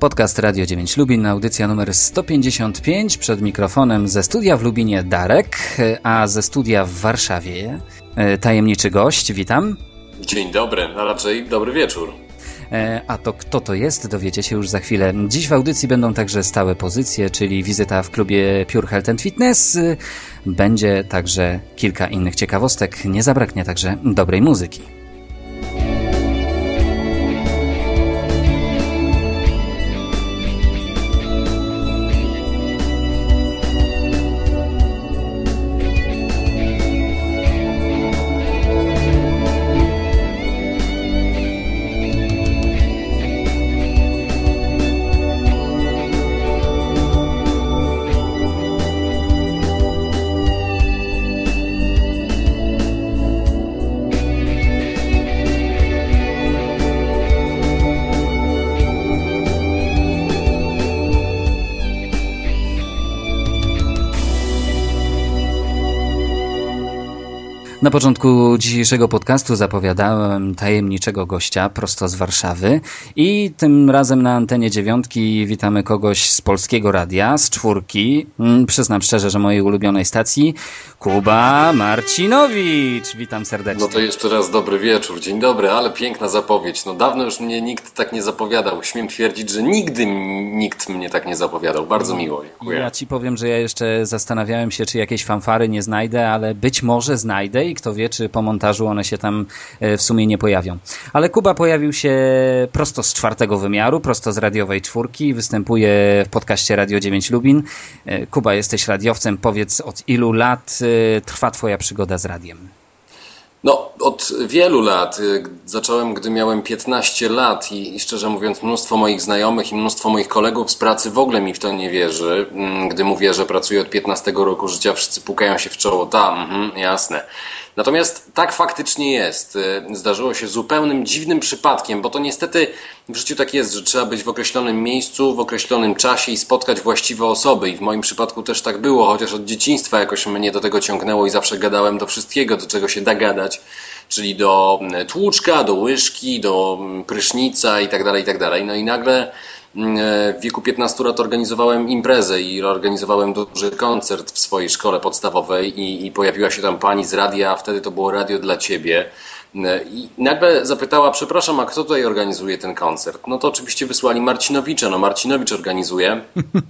Podcast Radio 9 Lubin, audycja numer 155. Przed mikrofonem ze studia w Lubinie Darek, a ze studia w Warszawie e, tajemniczy gość. Witam. Dzień dobry, a raczej dobry wieczór. E, a to kto to jest, dowiecie się już za chwilę. Dziś w audycji będą także stałe pozycje, czyli wizyta w klubie Pure Health and Fitness. Będzie także kilka innych ciekawostek. Nie zabraknie także dobrej muzyki. Na początku dzisiejszego podcastu zapowiadałem tajemniczego gościa prosto z Warszawy i tym razem na antenie dziewiątki witamy kogoś z polskiego radia, z czwórki, mm, przyznam szczerze, że mojej ulubionej stacji, Kuba Marcinowicz. Witam serdecznie. No to jeszcze raz dobry wieczór, dzień dobry, ale piękna zapowiedź. No dawno już mnie nikt tak nie zapowiadał. Śmiem twierdzić, że nigdy nikt mnie tak nie zapowiadał. Bardzo miło. Dziękuję. Ja ci powiem, że ja jeszcze zastanawiałem się, czy jakieś fanfary nie znajdę, ale być może znajdę i kto wie, czy po montażu one się tam e, w sumie nie pojawią. Ale Kuba pojawił się prosto z czwartego wymiaru, prosto z radiowej czwórki, występuje w podcaście Radio 9 Lubin. E, Kuba, jesteś radiowcem, powiedz od ilu lat e, trwa twoja przygoda z radiem? No, od wielu lat. Zacząłem, gdy miałem 15 lat i, i, szczerze mówiąc, mnóstwo moich znajomych i mnóstwo moich kolegów z pracy w ogóle mi w to nie wierzy. Mm, gdy mówię, że pracuję od 15 roku życia, wszyscy pukają się w czoło. Tam, mhm, jasne. Natomiast tak faktycznie jest. Y, zdarzyło się zupełnym dziwnym przypadkiem, bo to niestety w życiu tak jest, że trzeba być w określonym miejscu, w określonym czasie i spotkać właściwe osoby. I w moim przypadku też tak było, chociaż od dzieciństwa jakoś mnie do tego ciągnęło i zawsze gadałem do wszystkiego, do czego się da gadać, czyli do mm, tłuczka, do łyżki, do mm, prysznica itd., tak itd. Tak no i nagle w wieku 15 lat organizowałem imprezę i organizowałem duży koncert w swojej szkole podstawowej i, i pojawiła się tam pani z radia, wtedy to było radio dla ciebie. I nagle zapytała, przepraszam, a kto tutaj organizuje ten koncert? No to oczywiście wysłali Marcinowicza, no Marcinowicz organizuje.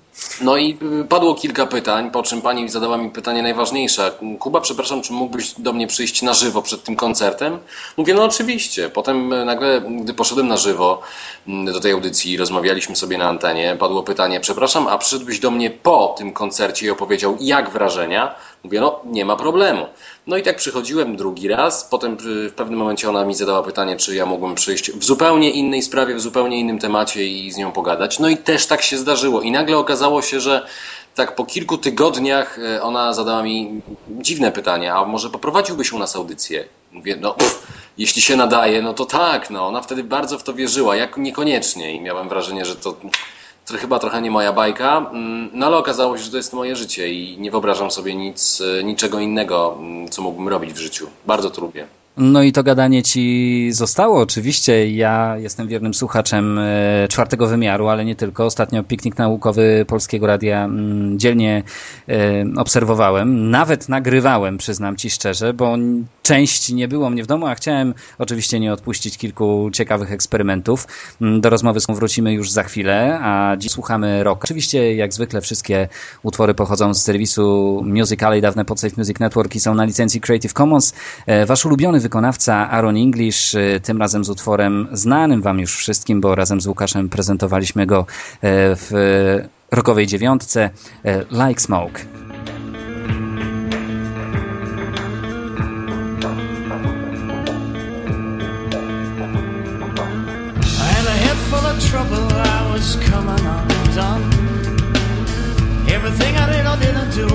No i y, padło kilka pytań, po czym pani zadała mi pytanie najważniejsze. Kuba, przepraszam, czy mógłbyś do mnie przyjść na żywo przed tym koncertem? Mówię, no oczywiście. Potem y, nagle, gdy poszedłem na żywo mm, do tej audycji, rozmawialiśmy sobie na antenie, padło pytanie, przepraszam, a przyszedłbyś do mnie po tym koncercie i opowiedział, jak wrażenia? Mówię, no nie ma problemu. No i tak przychodziłem drugi raz, potem w pewnym momencie ona mi zadała pytanie, czy ja mógłbym przyjść w zupełnie innej sprawie, w zupełnie innym temacie i z nią pogadać. No i też tak się zdarzyło. I nagle okazało się, że tak po kilku tygodniach e, ona zadała mi dziwne pytanie, a może poprowadziłbyś u nas audycję? Mówię, no pff, jeśli się nadaje, no to tak, no ona wtedy bardzo w to wierzyła, jak niekoniecznie i miałem wrażenie, że to to chyba trochę nie moja bajka, mm, no ale okazało się, że to jest moje życie i nie wyobrażam sobie nic, e, niczego innego, mm, co mógłbym robić w życiu. Bardzo to lubię. No i to gadanie ci zostało, oczywiście. Ja jestem wiernym słuchaczem e, czwartego wymiaru, ale nie tylko. Ostatnio piknik naukowy Polskiego Radia mm, dzielnie e, obserwowałem. Nawet nagrywałem, przyznam ci szczerze, bo część nie było mnie w domu, a chciałem oczywiście nie odpuścić kilku ciekawych eksperymentów. Mm, do rozmowy wrócimy już za chwilę, a dziś słuchamy rock. Oczywiście, jak zwykle, wszystkie utwory pochodzą z serwisu Musical.ly, dawne Podsafe Music Network i są na licencji Creative Commons. E, wasz ulubiony wykonawca Aaron English, y, tym razem z utworem znanym wam już wszystkim, bo razem z Łukaszem prezentowaliśmy go e, w rokowej dziewiątce e, Like Smoke. Everything I did or didn't do,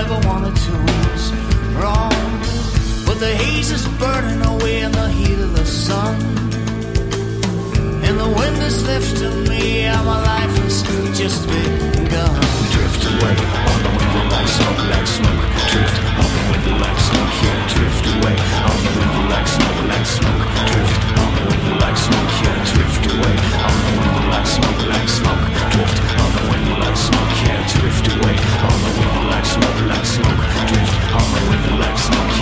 ever wanted to was wrong. But the haze is burning away in the heat of the sun. And the wind is lifting me, and my life has just begun. Drift away on the wind like smoke, like smoke. Drift on the wind like smoke, yeah. Drift away on the wind like smoke, like smoke. Drift on the wind like smoke, yeah. Drift away on the wind like smoke, like smoke. Drift on the wind like smoke, yeah. Drift away on the wind like smoke, like smoke. Drift on the wind like smoke.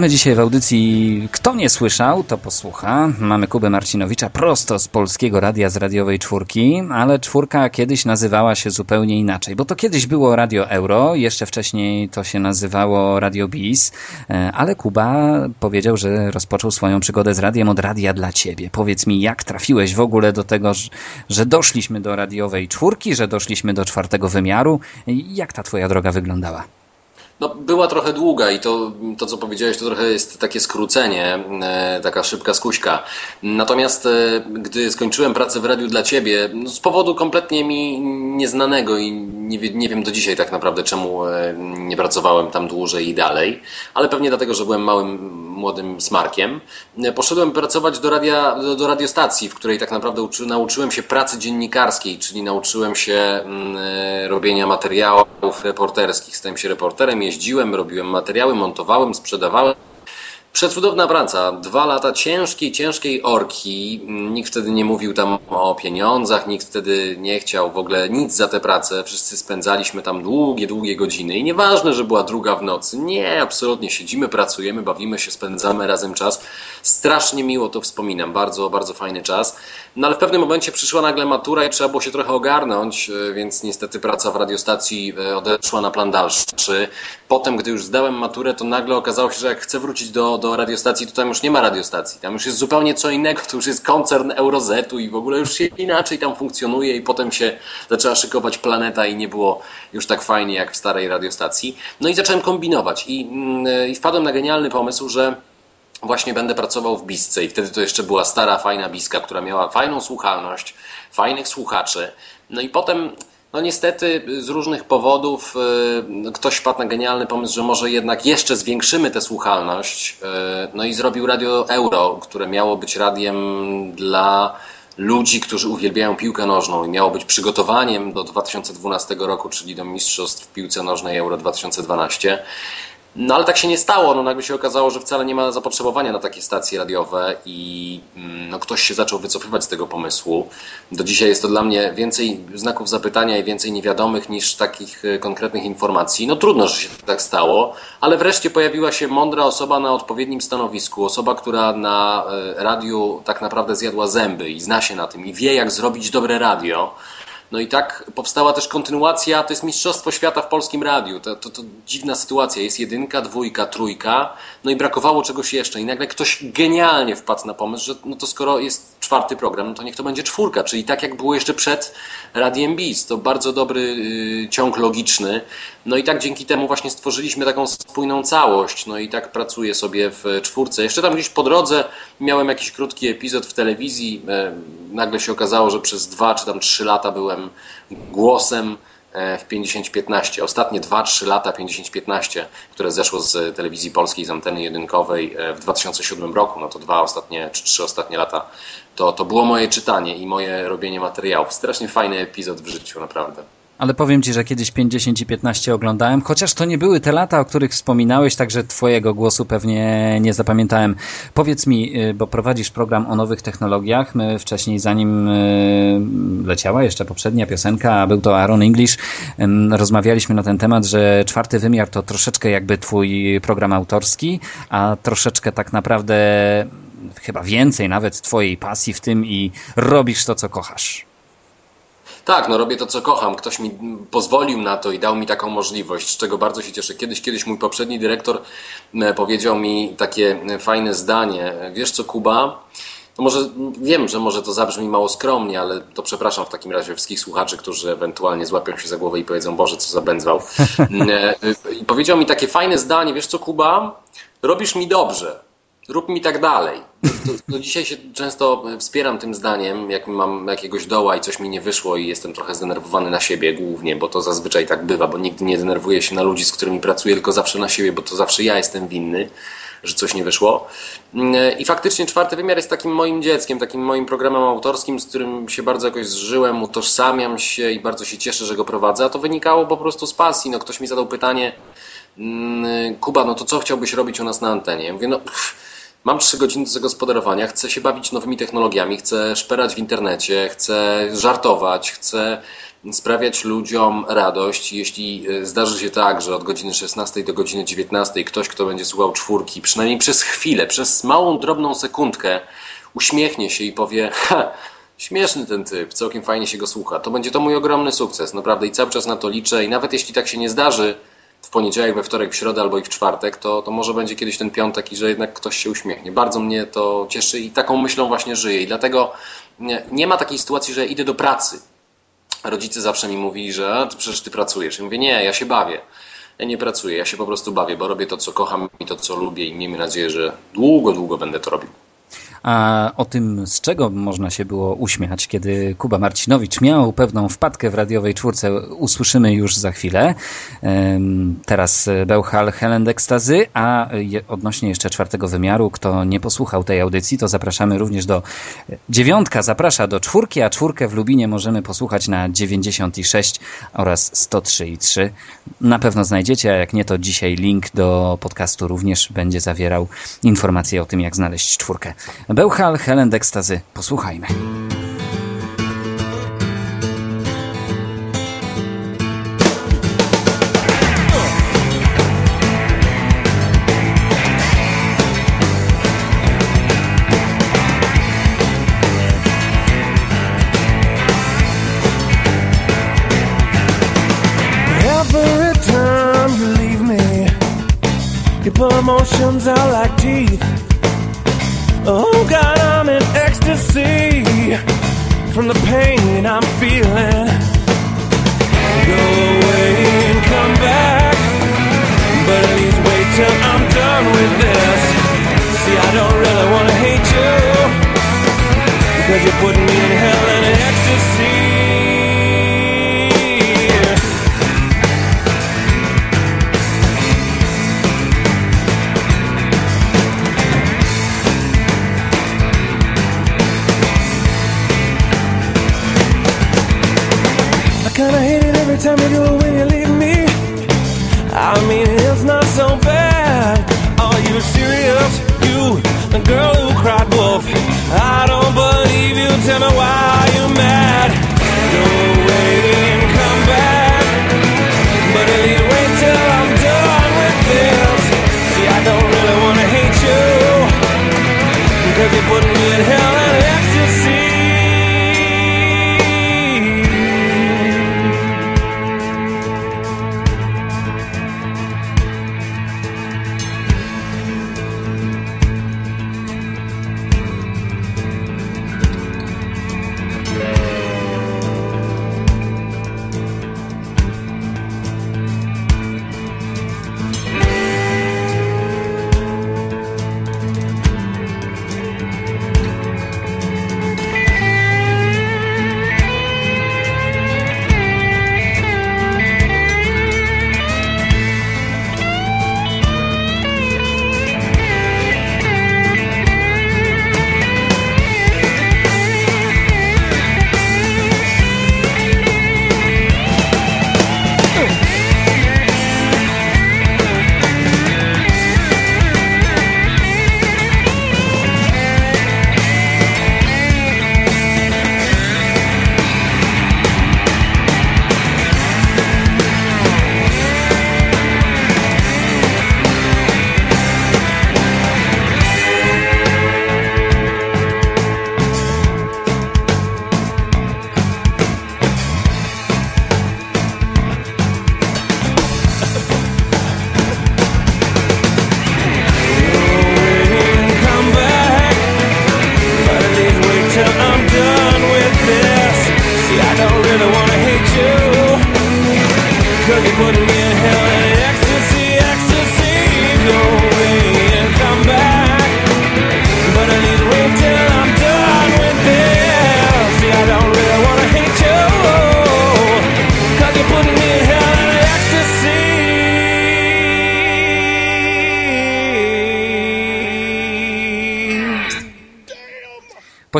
A my dzisiaj w audycji Kto nie słyszał, to posłucha. Mamy Kubę Marcinowicza prosto z Polskiego Radia z Radiowej Czwórki, ale czwórka kiedyś nazywała się zupełnie inaczej, bo to kiedyś było Radio Euro, jeszcze wcześniej to się nazywało Radio Bis, e, ale Kuba powiedział, że rozpoczął swoją przygodę z radiem od Radia dla Ciebie. Powiedz mi, jak trafiłeś w ogóle do tego, że doszliśmy do radiowej czwórki, że doszliśmy do czwartego wymiaru? Jak ta Twoja droga wyglądała? No, była trochę długa i to, to, co powiedziałeś, to trochę jest takie skrócenie, e, taka szybka skuśka. Natomiast e, gdy skończyłem pracę w radiu dla Ciebie, no, z powodu kompletnie mi nieznanego i nie, nie wiem do dzisiaj tak naprawdę, czemu e, nie pracowałem tam dłużej i dalej, ale pewnie dlatego, że byłem małym, młodym smarkiem, poszedłem pracować do, radia, do, do radiostacji, w której tak naprawdę uczy, nauczyłem się pracy dziennikarskiej, czyli nauczyłem się mm, robienia materiałów reporterskich. Stałem się reporterem, jeździłem, robiłem materiały, montowałem, sprzedawałem. Przecudowna praca. Dwa lata ciężkiej, ciężkiej orki. Nikt wtedy nie mówił tam o pieniądzach, nikt wtedy nie chciał w ogóle nic za tę pracę. Wszyscy spędzaliśmy tam długie, długie godziny. I nieważne, że była druga w nocy. Nie, absolutnie. Siedzimy, pracujemy, bawimy się, spędzamy razem czas. Strasznie miło to wspominam. Bardzo, bardzo fajny czas. No ale w pewnym momencie przyszła nagle matura i trzeba było się trochę ogarnąć, e, więc niestety praca w radiostacji e, odeszła na plan dalszy. Potem, gdy już zdałem maturę, to nagle okazało się, że jak chcę wrócić do, do radiostacji, to tam już nie ma radiostacji. Tam już jest zupełnie co innego, to już jest koncern Eurozetu i w ogóle już się inaczej tam funkcjonuje i potem się zaczęła szykować planeta i nie było już tak fajnie jak w starej radiostacji. No i zacząłem kombinować i, mm, i wpadłem na genialny pomysł, że właśnie będę pracował w Bisce i wtedy to jeszcze była stara, fajna Biska, która miała fajną słuchalność, fajnych słuchaczy. No i potem, no niestety z różnych powodów yy, ktoś wpadł na genialny pomysł, że może jednak jeszcze zwiększymy tę słuchalność. Yy, no i zrobił Radio Euro, które miało być radiem dla ludzi, którzy uwielbiają piłkę nożną i miało być przygotowaniem do 2012 roku, czyli do Mistrzostw w piłce nożnej Euro 2012. No ale tak się nie stało. No, nagle się okazało, że wcale nie ma zapotrzebowania na takie stacje radiowe i mm, no, ktoś się zaczął wycofywać z tego pomysłu. Do dzisiaj jest to dla mnie więcej znaków zapytania i więcej niewiadomych niż takich e, konkretnych informacji. No trudno, że się tak stało, ale wreszcie pojawiła się mądra osoba na odpowiednim stanowisku. Osoba, która na e, radiu tak naprawdę zjadła zęby i zna się na tym i wie, jak zrobić dobre radio. No i tak powstała też kontynuacja, to jest Mistrzostwo Świata w Polskim Radiu. To, to, to, dziwna sytuacja, jest jedynka, dwójka, trójka, no i brakowało czegoś jeszcze. I nagle ktoś genialnie wpadł na pomysł, że no to skoro jest czwarty program, no to niech to będzie czwórka, czyli tak jak było jeszcze przed Radiem Beats. To bardzo dobry y, ciąg logiczny. No i tak dzięki temu właśnie stworzyliśmy taką spójną całość. No i tak pracuję sobie w czwórce. Jeszcze tam gdzieś po drodze miałem jakiś krótki epizod w telewizji. E, nagle się okazało, że przez dwa czy tam trzy lata byłem głosem e, w 5015. Ostatnie 2-3 lata 5015, które zeszło z telewizji polskiej, z anteny jedynkowej e, w 2007 roku, no to dwa ostatnie czy trzy ostatnie lata, to, to było moje czytanie i moje robienie materiałów. Strasznie fajny epizod w życiu, naprawdę ale powiem Ci, że kiedyś 50 i 15 oglądałem, chociaż to nie były te lata, o których wspominałeś, także Twojego głosu pewnie nie zapamiętałem. Powiedz mi, y, bo prowadzisz program o nowych technologiach, my wcześniej, zanim y, leciała jeszcze poprzednia piosenka, był to Aaron English, rozmawialiśmy na ten temat, że czwarty wymiar to troszeczkę jakby Twój program autorski, a troszeczkę tak naprawdę chyba więcej nawet Twojej pasji w tym i robisz to, co kochasz. Tak, no robię to, co kocham. Ktoś mi pozwolił na to i dał mi taką możliwość, z czego bardzo się cieszę. Kiedyś, kiedyś mój poprzedni dyrektor e, powiedział mi takie e, fajne zdanie. Wiesz co, Kuba? To może wiem, że może to zabrzmi mało skromnie, ale to przepraszam w takim razie wszystkich słuchaczy, którzy ewentualnie złapią się za głowę i powiedzą, Boże, co za będzwał. E, I powiedział mi takie fajne zdanie, wiesz co, Kuba? Robisz mi dobrze rób mi tak dalej. Do, dzisiaj się często wspieram tym zdaniem, jak mam jakiegoś doła i coś mi nie wyszło i jestem trochę zdenerwowany na siebie głównie, bo to zazwyczaj tak bywa, bo nigdy nie denerwuję się na ludzi, z którymi pracuję, tylko zawsze na siebie, bo to zawsze ja jestem winny, że coś nie wyszło. I faktycznie czwarty wymiar jest takim moim dzieckiem, takim moim programem autorskim, z którym się bardzo jakoś zżyłem, utożsamiam się i bardzo się cieszę, że go prowadzę, a to wynikało po prostu z pasji. No, ktoś mi zadał pytanie, mm, Kuba, no to co chciałbyś robić u nas na antenie? Ja mówię, no pff, Mam trzy godziny do zagospodarowania, chcę się bawić nowymi technologiami, chcę szperać w internecie, chcę żartować, chcę sprawiać ludziom radość. Jeśli e, zdarzy się tak, że od godziny 16 do godziny 19 ktoś, kto będzie słuchał czwórki, przynajmniej przez chwilę, przez małą, drobną sekundkę, uśmiechnie się i powie: Ha, śmieszny ten typ, całkiem fajnie się go słucha, to będzie to mój ogromny sukces, naprawdę i cały czas na to liczę. I nawet jeśli tak się nie zdarzy, w poniedziałek, we wtorek, w środę albo i w czwartek, to, to może będzie kiedyś ten piątek i że jednak ktoś się uśmiechnie. Bardzo mnie to cieszy i taką myślą właśnie żyję. I dlatego nie, nie ma takiej sytuacji, że idę do pracy. Rodzice zawsze mi mówili, że przecież ty pracujesz. I mówię, nie, ja się bawię. Ja nie pracuję, ja się po prostu bawię, bo robię to, co kocham i to, co lubię i miejmy nadzieję, że długo, długo będę to robił. A o tym, z czego można się było uśmiać, kiedy Kuba Marcinowicz miał pewną wpadkę w radiowej czwórce, usłyszymy już za chwilę. Teraz Bełchal Helen Ekstazy, a odnośnie jeszcze czwartego wymiaru, kto nie posłuchał tej audycji, to zapraszamy również do dziewiątka, zaprasza do czwórki, a czwórkę w Lubinie możemy posłuchać na 96 oraz 103,3. Na pewno znajdziecie, a jak nie, to dzisiaj link do podcastu również będzie zawierał informacje o tym, jak znaleźć czwórkę. Bełchal, Helen Dekstazy. Posłuchajmy. emotions out like teeth Oh God, I'm in ecstasy from the pain I'm feeling. Go away and come back, but at least wait till I'm done with this. See, I don't really wanna hate you because you're putting me in hell and ecstasy. Time you when you leave me. I mean, it's not so bad. Are you serious? You, the girl who cried wolf. I don't believe you. Tell me why you mad. Go away and come back. But at least wait till I'm done with this. See, I don't really wanna hate you. Cause you're putting me in hell and ecstasy.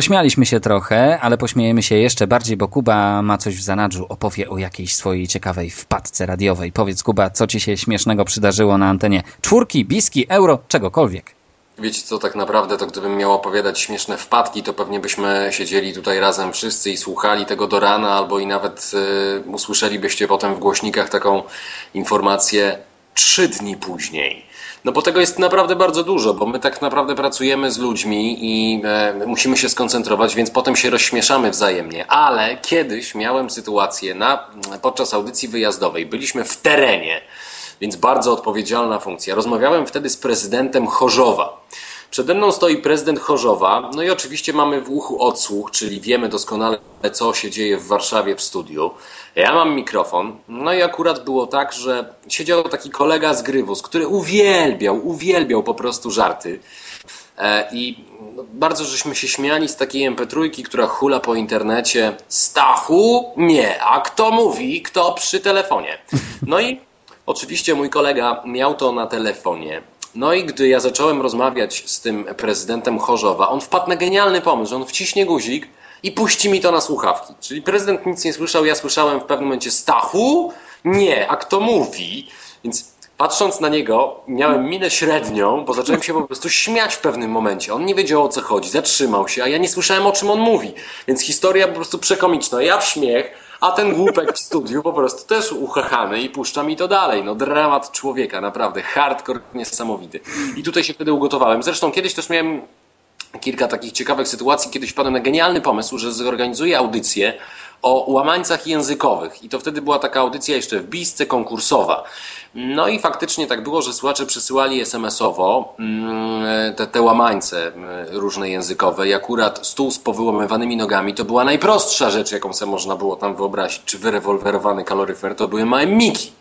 Pośmialiśmy się trochę, ale pośmiejemy się jeszcze bardziej, bo Kuba ma coś w zanadrzu. Opowie o jakiejś swojej ciekawej wpadce radiowej. Powiedz, Kuba, co ci się śmiesznego przydarzyło na antenie? Czwórki, biski, euro, czegokolwiek. Wiecie co, tak naprawdę to gdybym miał opowiadać śmieszne wpadki, to pewnie byśmy siedzieli tutaj razem wszyscy i słuchali tego do rana, albo i nawet y, usłyszelibyście potem w głośnikach taką informację trzy dni później. No bo tego jest naprawdę bardzo dużo, bo my tak naprawdę pracujemy z ludźmi i e, musimy się skoncentrować, więc potem się rozśmieszamy wzajemnie. Ale kiedyś miałem sytuację na, podczas audycji wyjazdowej, byliśmy w terenie, więc bardzo odpowiedzialna funkcja. Rozmawiałem wtedy z prezydentem Chorzowa. Przede mną stoi prezydent Chorzowa, no i oczywiście mamy w uchu odsłuch, czyli wiemy doskonale, co się dzieje w Warszawie w studiu. Ja mam mikrofon, no i akurat było tak, że siedział taki kolega z Grywus, który uwielbiał, uwielbiał po prostu żarty. E, I no, bardzo żeśmy się śmiali z takiej MP3, która hula po internecie. Stachu? Nie. A kto mówi? Kto przy telefonie? No i oczywiście mój kolega miał to na telefonie. No i gdy ja zacząłem rozmawiać z tym prezydentem Chorzowa, on wpadł na genialny pomysł, że on wciśnie guzik i puści mi to na słuchawki. Czyli prezydent nic nie słyszał, ja słyszałem w pewnym momencie Stachu? Nie. A kto mówi? Więc Patrząc na niego, miałem minę średnią, bo zacząłem się po prostu śmiać w pewnym momencie. On nie wiedział o co chodzi, zatrzymał się, a ja nie słyszałem o czym on mówi. Więc historia po prostu przekomiczna. Ja w śmiech, a ten głupek w studiu po prostu też uchachany i puszcza mi to dalej. No dramat człowieka, naprawdę. Hardcore niesamowity. I tutaj się wtedy ugotowałem. Zresztą kiedyś też miałem kilka takich ciekawych sytuacji. Kiedyś wpadłem na genialny pomysł, że zorganizuję audycję o łamańcach językowych. I to wtedy była taka audycja jeszcze w Bisce konkursowa. No i faktycznie tak było, że słuchacze przysyłali SMS-owo mm, te, te łamańce mm, różne językowe i akurat stół z powyłamywanymi nogami to była najprostsza rzecz, jaką sobie można było tam wyobrazić, czy wyrewolwerowany kaloryfer, to były małe miki.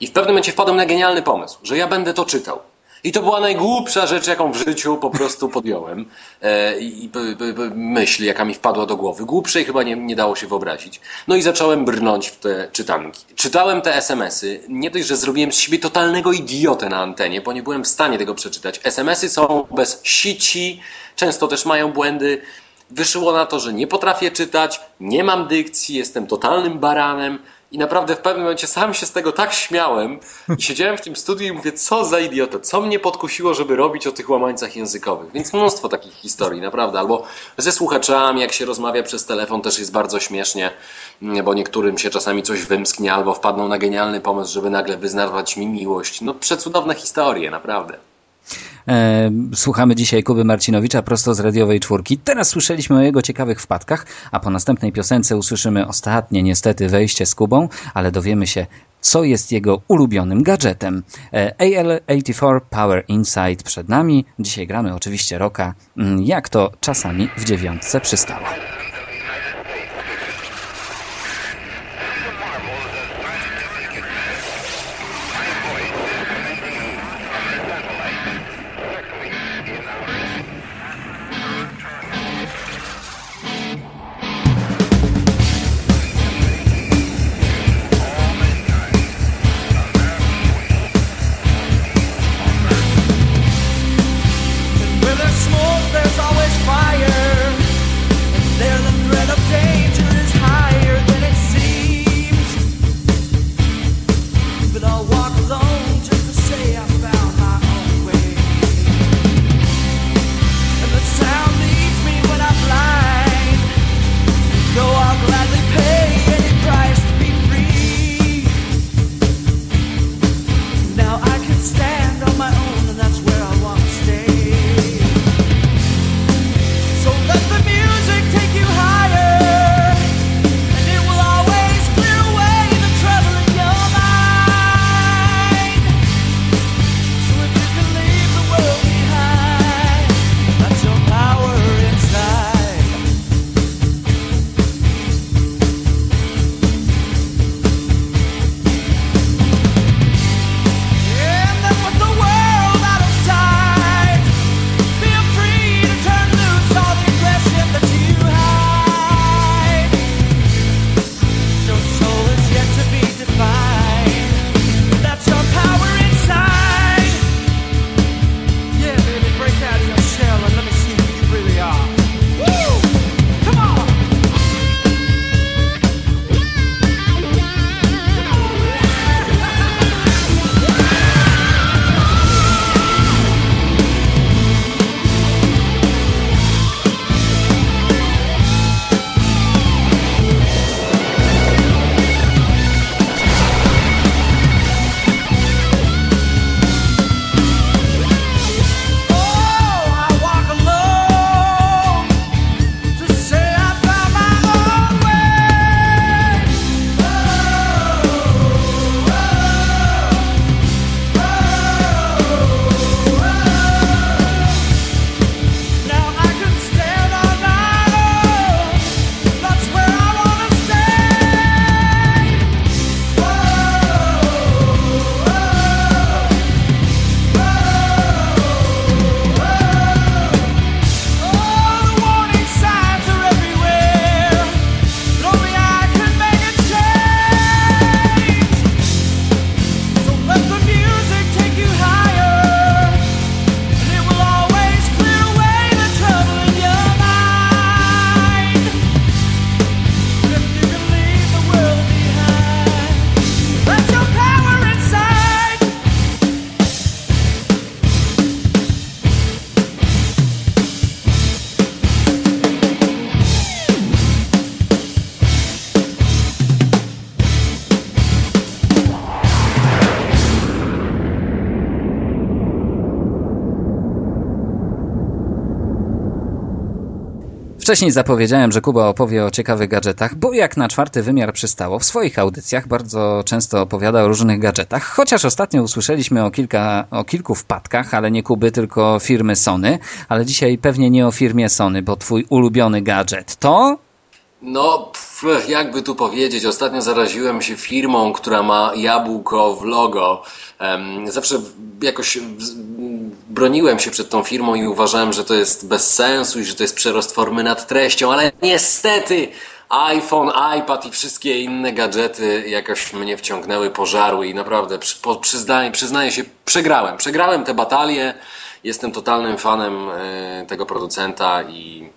I w pewnym momencie wpadłem na genialny pomysł, że ja będę to czytał. I to była najgłupsza rzecz, jaką w życiu po prostu podjąłem. E, I myśl, jaka mi wpadła do głowy. Głupszej chyba nie, nie dało się wyobrazić. No i zacząłem brnąć w te czytanki. Czytałem te SMS-y. Nie dość, że zrobiłem z siebie totalnego idiotę na antenie, bo nie byłem w stanie tego przeczytać. SMS-y są bez sici, często też mają błędy. wyszło na to, że nie potrafię czytać, nie mam dykcji, jestem totalnym baranem i naprawdę w pewnym momencie sam się z tego tak śmiałem i siedziałem w tym studiu i mówię, co za idiota, co mnie podkusiło, żeby robić o tych łamańcach językowych. Więc mnóstwo takich historii, naprawdę. Albo ze słuchaczami, jak się rozmawia przez telefon, też jest bardzo śmiesznie, bo niektórym się czasami coś wymsknie albo wpadną na genialny pomysł, żeby nagle wyznawać mi miłość. No przecudowne historie, naprawdę. E, słuchamy dzisiaj Kuby Marcinowicza prosto z radiowej czwórki. Teraz słyszeliśmy o jego ciekawych wpadkach, a po następnej piosence usłyszymy ostatnie niestety wejście z Kubą, ale dowiemy się, co jest jego ulubionym gadżetem. E, AL84 Power Insight przed nami. Dzisiaj gramy oczywiście roka, mm, jak to czasami w dziewiątce przystało. Wcześniej zapowiedziałem, że Kuba opowie o ciekawych gadżetach, bo jak na czwarty wymiar przystało, w swoich audycjach bardzo często opowiada o różnych gadżetach, chociaż ostatnio usłyszeliśmy o, kilka, o kilku wpadkach, ale nie Kuby, tylko firmy Sony, ale dzisiaj pewnie nie o firmie Sony, bo twój ulubiony gadżet to... No, pff, jakby tu powiedzieć, ostatnio zaraziłem się firmą, która ma jabłko w logo. Zawsze jakoś broniłem się przed tą firmą i uważałem, że to jest bez sensu i że to jest przerost formy nad treścią, ale niestety iPhone, iPad i wszystkie inne gadżety jakoś mnie wciągnęły, pożarły i naprawdę przy, po, przyznaję, przyznaję się, przegrałem. Przegrałem tę batalię. Jestem totalnym fanem e, tego producenta i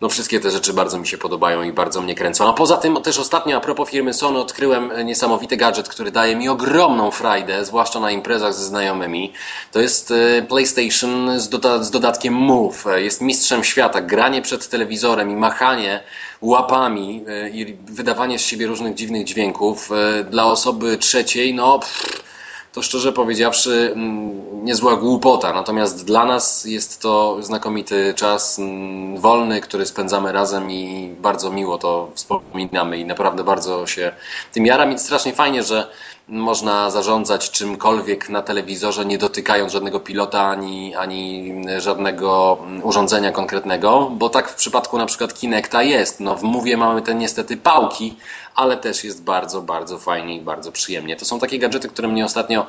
No wszystkie te rzeczy bardzo mi się podobają i bardzo mnie kręcą. A poza tym też ostatnio a propos firmy Sony odkryłem niesamowity gadżet, który daje mi ogromną frajdę, zwłaszcza na imprezach ze znajomymi. To jest e, PlayStation z, doda z dodatkiem Move. Jest mistrzem świata. Granie przed telewizorem i machanie łapami e, i wydawanie z siebie różnych dziwnych dźwięków e, dla osoby trzeciej, no... Pff, to szczerze powiedziawszy mm, niezła głupota. Natomiast dla nas jest to znakomity czas mm, wolny, który spędzamy razem i bardzo miło to wspominamy i naprawdę bardzo się tym jaram i strasznie fajnie, że można zarządzać czymkolwiek na telewizorze, nie dotykając żadnego pilota ani, ani żadnego urządzenia konkretnego, bo tak w przypadku na przykład Kinecta jest. No w Mówię mamy te niestety pałki, ale też jest bardzo, bardzo fajnie i bardzo przyjemnie. To są takie gadżety, które mnie ostatnio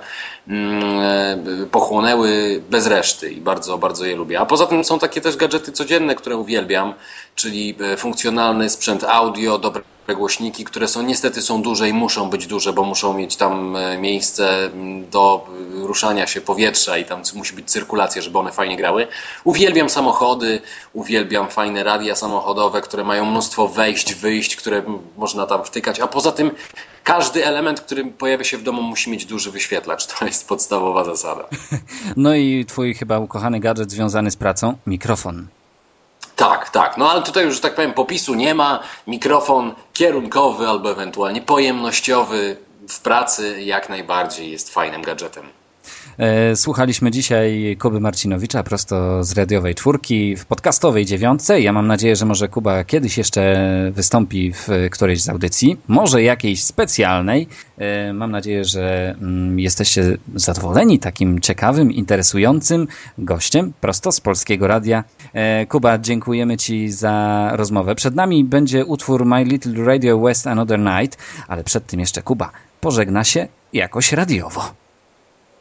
mm, pochłonęły bez reszty i bardzo, bardzo je lubię. A poza tym są takie też gadżety codzienne, które uwielbiam, czyli e, funkcjonalny sprzęt audio, dobre głośniki, które są niestety są duże i muszą być duże, bo muszą mieć tam e, miejsce do e, ruszania się powietrza i tam musi być cyrkulacja, żeby one fajnie grały. Uwielbiam samochody, uwielbiam fajne radia samochodowe, które mają mnóstwo wejść, wyjść, które można tam wtykać, a poza tym każdy element, który pojawia się w domu musi mieć duży wyświetlacz. To jest podstawowa zasada. No i twój chyba ukochany gadżet związany z pracą, mikrofon. Tak, tak. No ale tutaj już, że tak powiem, popisu nie ma. Mikrofon kierunkowy albo ewentualnie pojemnościowy w pracy jak najbardziej jest fajnym gadżetem. E, słuchaliśmy dzisiaj Kuby Marcinowicza prosto z radiowej czwórki w podcastowej dziewiątce. Ja mam nadzieję, że może Kuba kiedyś jeszcze wystąpi w którejś z audycji, może jakiejś specjalnej. E, mam nadzieję, że mm, jesteście zadowoleni takim ciekawym, interesującym gościem prosto z Polskiego Radia. E, Kuba, dziękujemy Ci za rozmowę. Przed nami będzie utwór My Little Radio West Another Night, ale przed tym jeszcze Kuba pożegna się jakoś radiowo.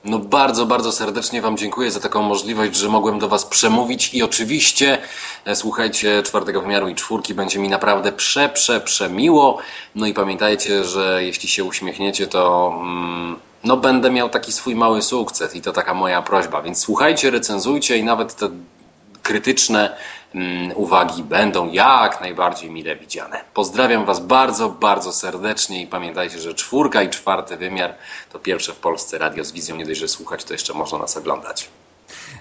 No bardzo, bardzo serdecznie Wam dziękuję za taką możliwość, że mogłem do Was przemówić i oczywiście e, słuchajcie czwartego wymiaru i czwórki, będzie mi naprawdę prze, prze, przemiło. No i pamiętajcie, że jeśli się uśmiechniecie, to mm, no będę miał taki swój mały sukces i to taka moja prośba, więc słuchajcie, recenzujcie i nawet te krytyczne uwagi będą jak najbardziej mile widziane. Pozdrawiam Was bardzo, bardzo serdecznie i pamiętajcie, że czwórka i czwarty wymiar to pierwsze w Polsce radio z wizją. Nie dość, że słuchać, to jeszcze można nas oglądać.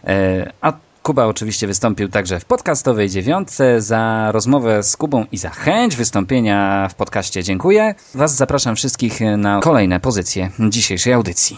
E, a Kuba oczywiście wystąpił także w podcastowej dziewiątce. Za rozmowę z Kubą i za chęć wystąpienia w podcaście dziękuję. Was zapraszam wszystkich na kolejne pozycje dzisiejszej audycji.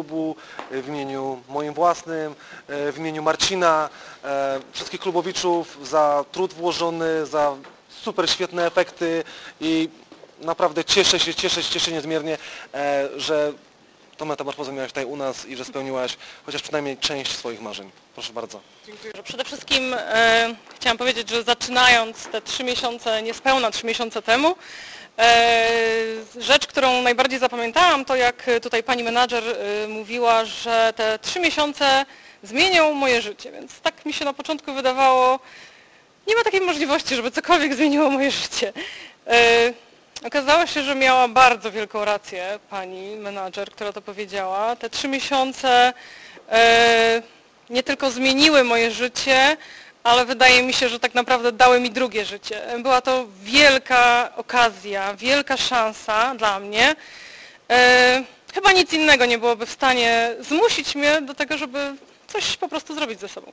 Klubu, e, w imieniu moim własnym, e, w imieniu Marcina, e, wszystkich klubowiczów za trud włożony, za super świetne efekty i naprawdę cieszę się, cieszę się, cieszę się niezmiernie, że tą metamorfozę miałaś tutaj u nas i że spełniłaś chociaż przynajmniej część swoich marzeń. Proszę bardzo. Że Przede wszystkim e, chciałam powiedzieć, że zaczynając te trzy miesiące, niespełna trzy miesiące temu, rzecz, którą najbardziej zapamiętałam, to jak tutaj pani menadżer e, mówiła, że te trzy miesiące zmienią moje życie, więc tak mi się na początku wydawało, nie ma takiej możliwości, żeby cokolwiek zmieniło moje życie. E, Okazało się, że miała bardzo wielką rację pani menadżer, która to powiedziała. Te trzy miesiące e, nie tylko zmieniły moje życie, ale wydaje mi się, że tak naprawdę dały mi drugie życie. Była to wielka okazja, wielka szansa dla mnie. E, chyba nic innego nie byłoby w stanie zmusić mnie do tego, żeby coś po prostu zrobić ze sobą.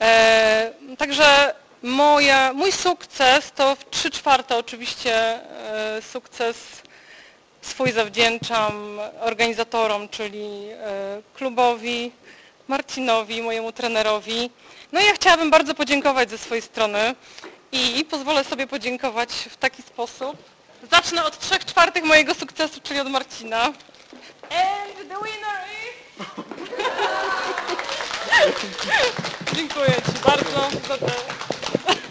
E, także moja, mój sukces to w 3 czwarte oczywiście e, sukces swój zawdzięczam organizatorom, czyli klubowi, Marcinowi, mojemu trenerowi. No i ja chciałabym bardzo podziękować ze swojej strony i pozwolę sobie podziękować w taki sposób. Zacznę od 3 czwartych mojego sukcesu, czyli od Marcina. And the winner is... Dziękuję Ci bardzo za te...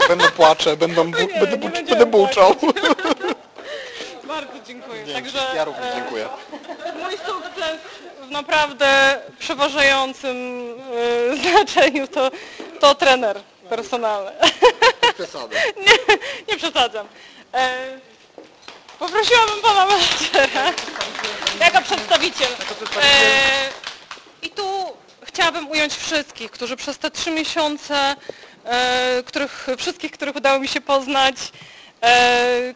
Będą płacze, będą, bu- Nie, będę, nie będę buczał. Dziękuję. Także Ja również e, dziękuję. mój sukces w naprawdę przeważającym e, znaczeniu to, to trener personalny. Przesady. nie, nie przesadzam. E, poprosiłabym pana menadżera jako przedstawiciel. I tu chciałabym ująć wszystkich, którzy przez te trzy miesiące, których, wszystkich, których udało mi się poznać,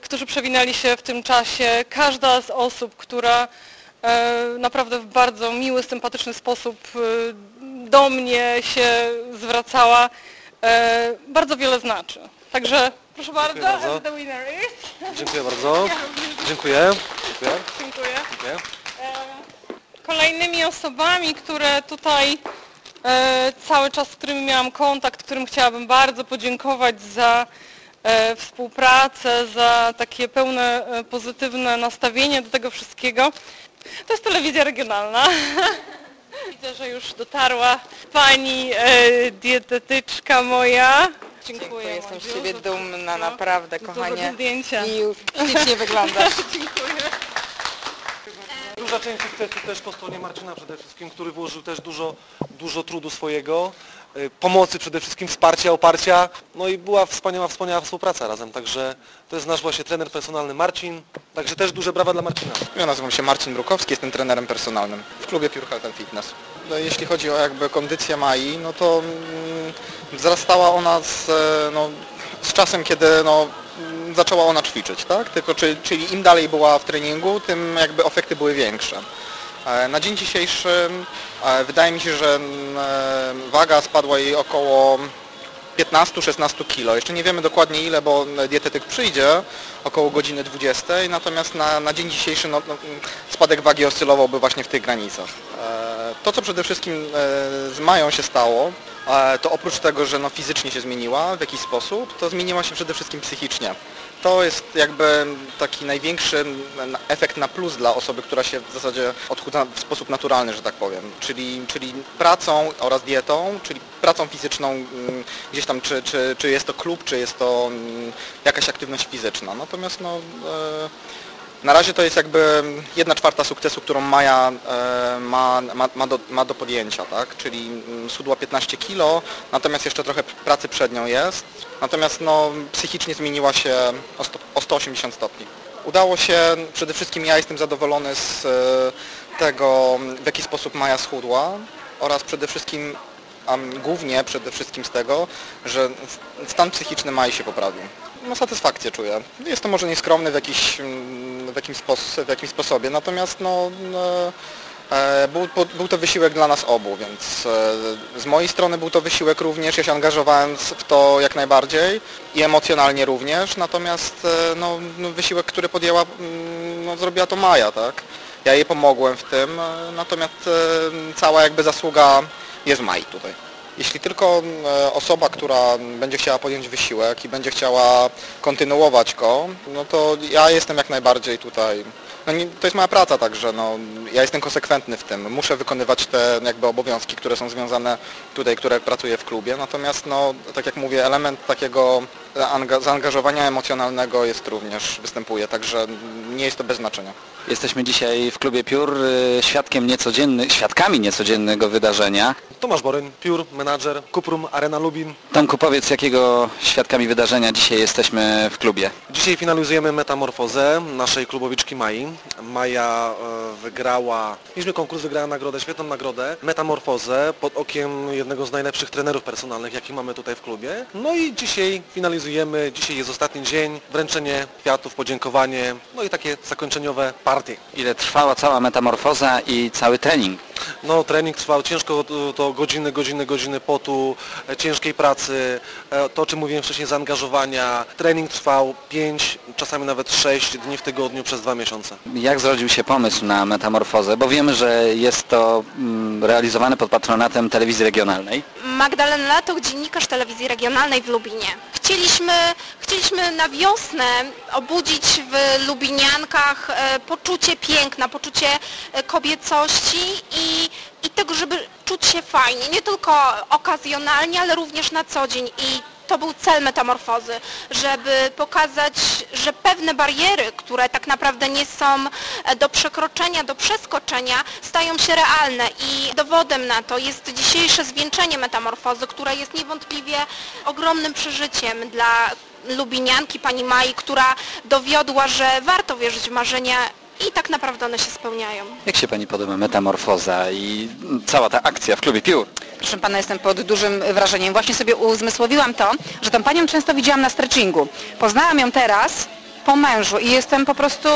którzy przewinęli się w tym czasie. Każda z osób, która e, naprawdę w bardzo miły, sympatyczny sposób e, do mnie się zwracała, e, bardzo wiele znaczy. Także proszę bardzo, bardzo. and the winner is... Dziękuję bardzo. Dziękuję. Dziękuję. Dziękuję. Dziękuję. E, Kolejnymi osobami, które tutaj e, cały czas, z którymi miałam kontakt, którym chciałabym bardzo podziękować za e, współpracę, za takie pełne e, pozytywne nastawienie do tego wszystkiego, to jest telewizja regionalna. Widzę, że już dotarła pani e, dietetyczka moja. Dziękuję. Jestem z Ciebie dumna, naprawdę, kochanie. zdjęcia. I ślicznie wyglądasz. Dziękuję. Duża część sukcesu też po stronie Marcina przede wszystkim, który włożył też dużo, dużo trudu swojego, pomocy przede wszystkim, wsparcia, oparcia. No i była wspaniała, wspaniała współpraca razem, także to jest nasz właśnie trener personalny Marcin, także też duże brawa dla Marcina. Ja nazywam się Marcin Brukowski, jestem trenerem personalnym w klubie Pure Health and Fitness. No, jeśli chodzi o jakby kondycję Mai, no to mm, wzrastała ona z, e, no, z czasem, kiedy no, mm, zaczęła ona ćwiczyć, tak? Tylko czy, czyli im dalej była w treningu, tym jakby efekty były większe. E, Na dzień dzisiejszy e, wydaje mi się, że mm, e, waga spadła jej około 15-16 kilo. Jeszcze nie wiemy dokładnie ile, bo dietetyk przyjdzie około godziny 20, natomiast na, na dzień dzisiejszy no, no, spadek wagi oscylowałby właśnie w tych granicach. To, co przede wszystkim z Mają się stało, to oprócz tego, że no, fizycznie się zmieniła w jakiś sposób, to zmieniła się przede wszystkim psychicznie. To jest jakby taki największy efekt na plus dla osoby, która się w zasadzie odchudza w sposób naturalny, że tak powiem. Czyli, czyli pracą oraz dietą, czyli pracą fizyczną mm, gdzieś tam, czy, czy, czy jest to klub, czy jest to mm, jakaś aktywność fizyczna. Natomiast no, e, Na razie to jest jakby jedna czwarta sukcesu, którą Maja e, ma, ma, ma, do, ma do podjęcia, tak? Czyli mm, schudła 15 kg, natomiast jeszcze trochę pracy przed nią jest. Natomiast no, psychicznie zmieniła się o, sto, o 180 stopni. Udało się, przede wszystkim ja jestem zadowolony z e, tego, w jaki sposób Maja schudła oraz przede wszystkim, a głównie przede wszystkim z tego, że stan psychiczny Mai się poprawił. No satysfakcję czuję. Jest to może nieskromny w, jakiś, mm, w, jakimś, w jakimś sposobie, natomiast no, no e, był, był to wysiłek dla nas obu, więc e, z mojej strony był to wysiłek również, ja się angażowałem w to jak najbardziej i emocjonalnie również, natomiast e, no, no, wysiłek, który podjęła, mm, no, zrobiła to Maja, tak? Ja jej pomogłem w tym, e, natomiast e, cała jakby zasługa jest Mai tutaj. Jeśli tylko e, osoba, która będzie chciała podjąć wysiłek i będzie chciała kontynuować go, no to ja jestem jak najbardziej tutaj no nie, to jest moja praca, także no, ja jestem konsekwentny w tym. Muszę wykonywać te jakby obowiązki, które są związane tutaj, które pracuję w klubie. Natomiast no, tak jak mówię, element takiego zaangażowania emocjonalnego jest również, występuje, także nie jest to bez znaczenia. Jesteśmy dzisiaj w klubie Piór y, świadkiem niecodzienny, świadkami niecodziennego wydarzenia. Tomasz Boryn, Piór, menadżer, Kuprum, Arena Lubin. Tomku, powiedz, jakiego świadkami wydarzenia dzisiaj jesteśmy w klubie? Dzisiaj finalizujemy metamorfozę naszej klubowiczki Mai. Maja e, wygrała, mieliśmy konkurs, wygrała nagrodę, świetną nagrodę, metamorfozę pod okiem jednego z najlepszych trenerów personalnych, jakich mamy tutaj w klubie. No i dzisiaj finalizujemy, dzisiaj jest ostatni dzień, wręczenie kwiatów, podziękowanie, no i takie zakończeniowe partie. Ile trwała cała metamorfoza i cały trening? No trening trwał ciężko, to godziny, godziny, godziny potu, e, ciężkiej pracy, to o czym mówiłem wcześniej, zaangażowania. Trening trwał 5, czasami nawet 6 dni w tygodniu przez dwa miesiące. Jak zrodził się pomysł na metamorfozę? Bo wiemy, że jest to mm, realizowane pod patronatem telewizji regionalnej. Magdalena Latoch, dziennikarz telewizji regionalnej w Lubinie. Chcieliśmy, chcieliśmy na wiosnę obudzić w lubiniankach e, poczucie piękna, poczucie kobiecości i, i tego, żeby czuć się fajnie, nie tylko okazjonalnie, ale również na co dzień. I to był cel metamorfozy, żeby pokazać, że pewne bariery, które tak naprawdę nie są do przekroczenia, do przeskoczenia, stają się realne. I dowodem na to jest dzisiejsze zwieńczenie metamorfozy, które jest niewątpliwie ogromnym przeżyciem dla lubinianki pani Mai, która dowiodła, że warto wierzyć w marzenia i tak naprawdę one się spełniają. Jak się Pani podoba metamorfoza i cała ta akcja w klubie piór? Proszę Pana, jestem pod dużym wrażeniem. Właśnie sobie uzmysłowiłam to, że tą Panią często widziałam na stretchingu. Poznałam ją teraz po mężu i jestem po prostu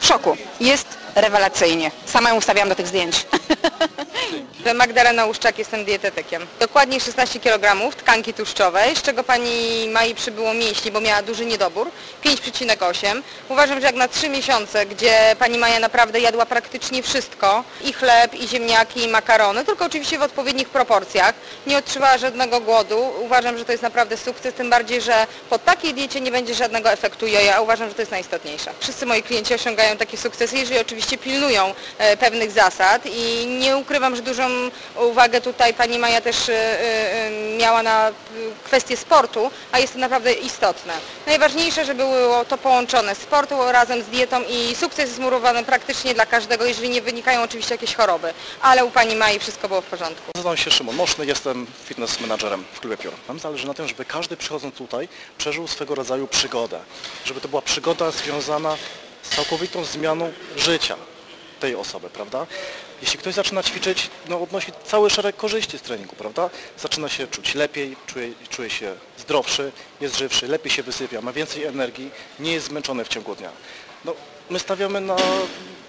w szoku. Jest rewelacyjnie. Sama ją ustawiałam do tych zdjęć. Magdalena Uszczak, jestem dietetykiem. Dokładnie 16 kg tkanki tłuszczowej, z czego pani Mai przybyło mięśni, bo miała duży niedobór, 5,8. Uważam, że jak na 3 miesiące, gdzie pani Maja naprawdę jadła praktycznie wszystko, i chleb, i ziemniaki, i makarony, tylko oczywiście w odpowiednich proporcjach, nie odczuwała żadnego głodu. Uważam, że to jest naprawdę sukces, tym bardziej, że po takiej diecie nie będzie żadnego efektu joja. Uważam, że to jest najistotniejsze. Wszyscy moi klienci osiągają takie sukcesy, jeżeli oczywiście pilnują e, pewnych zasad i nie ukrywam, że dużą uwagę tutaj pani Maja też y, y, miała na kwestię sportu, a jest to naprawdę istotne. Najważniejsze, żeby było to połączone sportu razem z dietą i sukces jest murowany praktycznie dla każdego, jeżeli nie wynikają oczywiście jakieś choroby, ale u pani Mai wszystko było w porządku. Nazywam się Szymon Moszny, jestem fitness menadżerem w klubie Piór. Nam zależy na tym, żeby każdy przychodząc tutaj przeżył swego rodzaju przygodę. Żeby to była przygoda związana z całkowitą zmianą życia tej osoby, prawda? Jeśli ktoś zaczyna ćwiczyć, no odnosi cały szereg korzyści z treningu, prawda? Zaczyna się czuć lepiej, czuje, czuje się zdrowszy, jest żywszy, lepiej się wysypia, ma więcej energii, nie jest zmęczony w ciągu dnia. No, my stawiamy na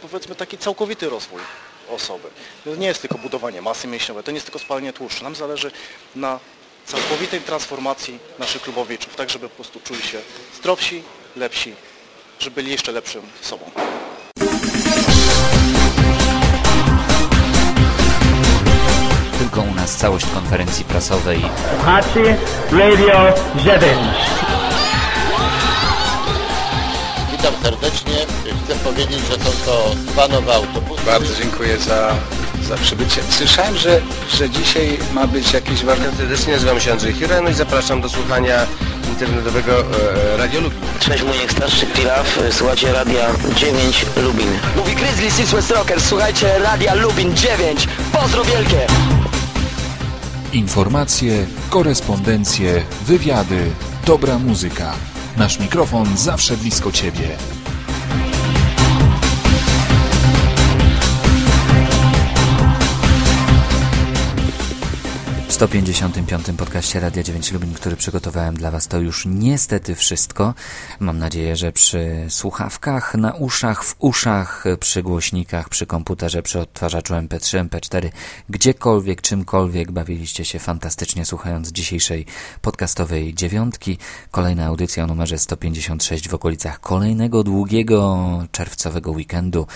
powiedzmy taki całkowity rozwój osoby. To nie jest tylko budowanie masy mięśniowej, to nie jest tylko spalanie tłuszczu. Nam zależy na całkowitej transformacji naszych klubowiczów, tak żeby po prostu czuli się zdrowsi, lepsi, żeby byli jeszcze lepszym sobą. Tylko u nas całość konferencji prasowej. Słuchacie Radio 9. Witam serdecznie. Chcę powiedzieć, że są to dwa nowe autobusy. Bardzo dziękuję za za przybycie. Słyszałem, że, że dzisiaj ma być jakieś warsztat. Serdecznie nazywam się Andrzej Hira, no i zapraszam do słuchania internetowego e, Radio Lubin. Cześć, Muniek Starszy Pilaf, słuchajcie Radia 9 Lubin. Mówi Grizzly Six West Rockers, słuchajcie Radia Lubin 9. Pozdro wielkie! Informacje, korespondencje, wywiady, dobra muzyka. Nasz mikrofon zawsze blisko Ciebie. 155. podcaście Radia 9 Lubin, który przygotowałem dla Was, to już niestety wszystko. Mam nadzieję, że przy słuchawkach, na uszach, w uszach, przy głośnikach, przy komputerze, przy odtwarzaczu MP3, MP4, gdziekolwiek, czymkolwiek bawiliście się fantastycznie słuchając dzisiejszej podcastowej dziewiątki. Kolejna audycja o numerze 156 w okolicach kolejnego długiego czerwcowego weekendu.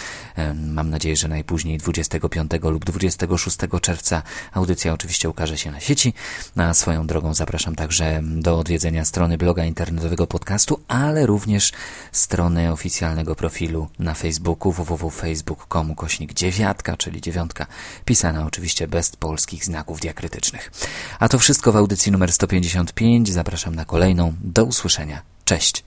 Mam nadzieję, że najpóźniej 25 lub 26 czerwca audycja oczywiście ukaże się na sieci. Na swoją drogą zapraszam także do odwiedzenia strony bloga internetowego podcastu, ale również strony oficjalnego profilu na Facebooku www.facebook.com kośnik dziewiatka, czyli dziewiątka, pisana oczywiście bez polskich znaków diakrytycznych. A to wszystko w audycji numer 155. Zapraszam na kolejną. Do usłyszenia. Cześć!